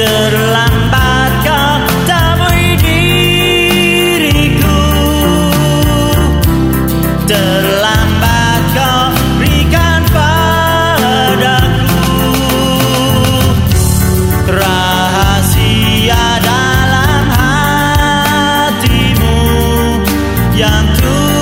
terlambat kau temui diriku. Terlambat berikan padaku. Rahasia dalam hatimu yang tuh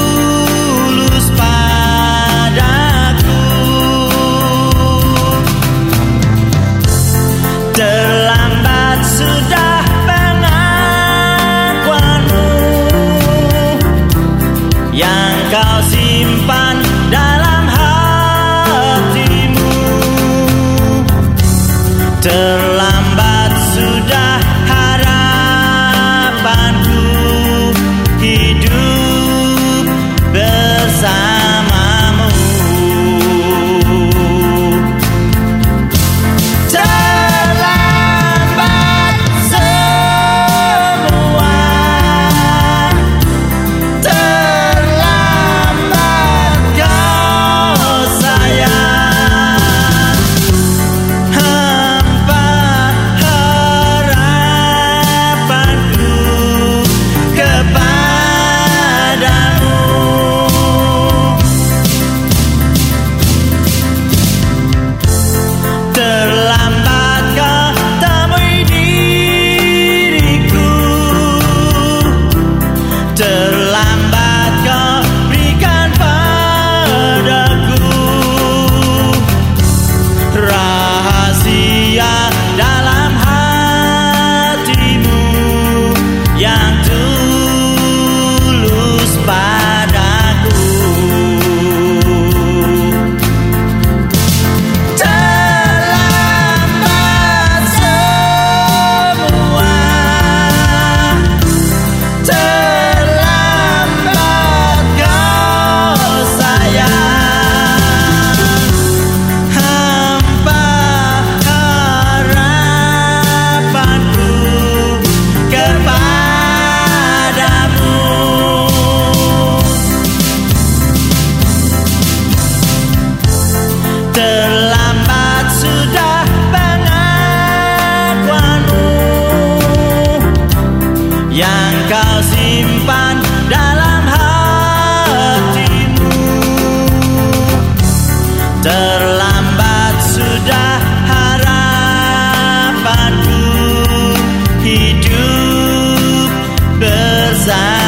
Terlambat sudah pengakuanmu. Yang kau simpan dalam hatimu. Terlambat sudah harapanku. Hidup bersama.